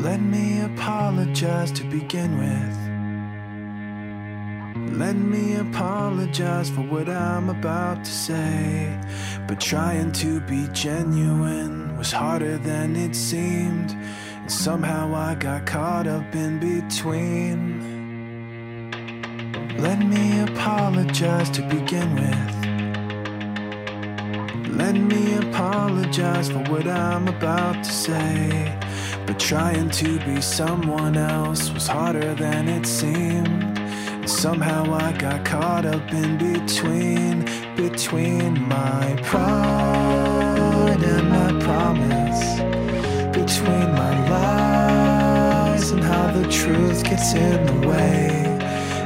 Let me apologize to begin with. Let me apologize for what I'm about to say. But trying to be genuine was harder than it seemed. And somehow I got caught up in between. Let me apologize to begin with. Let me apologize for what I'm about to say. But trying to be someone else was harder than it seemed. And somehow I got caught up in between, between my pride and my promise. Between my lies and how the truth gets in the way.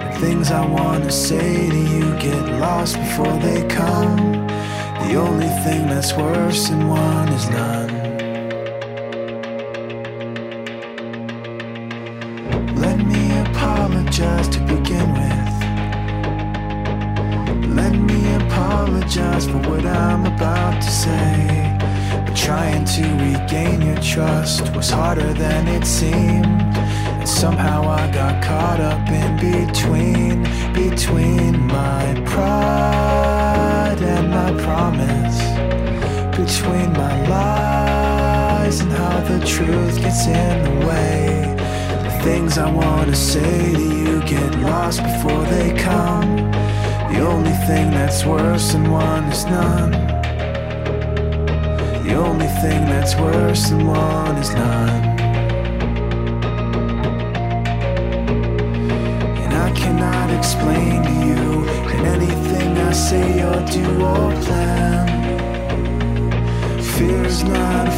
And things I wanna say to you get lost before they come. The only thing that's worse than one is none. Let me apologize to begin with. Let me apologize for what I'm about to say. But trying to regain your trust was harder than it seemed. And somehow I got caught up in between, between my pride. Between my lies and how the truth gets in the way. The things I wanna say to you get lost before they come. The only thing that's worse than one is none. The only thing that's worse than one is none. And I cannot explain to you in anything I say or do or plan.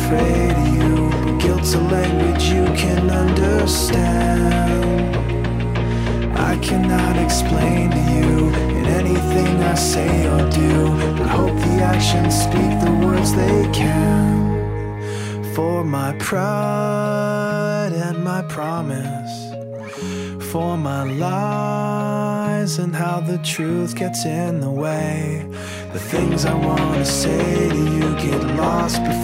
Afraid of you, but guilt's a language you can understand. I cannot explain to you in anything I say or do, but hope the actions speak the words they can. For my pride and my promise, for my lies and how the truth gets in the way. The things I wanna say to you get lost before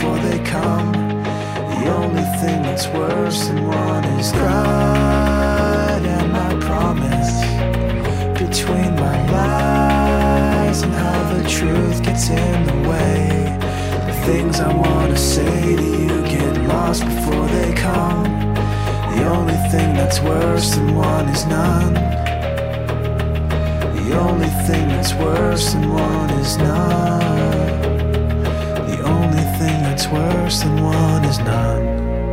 that's worse than one is pride and my promise. Between my lies and how the truth gets in the way. The things I wanna say to you get lost before they come. The only thing that's worse than one is none. The only thing that's worse than one is none. The only thing that's worse than one is none.